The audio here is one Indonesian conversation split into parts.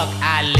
stuck. I.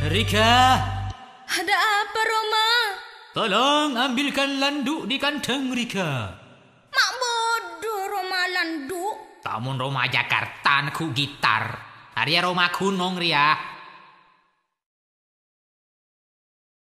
Rika! Ada apa, Roma? Tolong ambilkan landuk di kandang, Rika. Mak bodoh, Roma landuk. Tamun Roma Jakarta, ku gitar. Arya Roma kunong, Ria.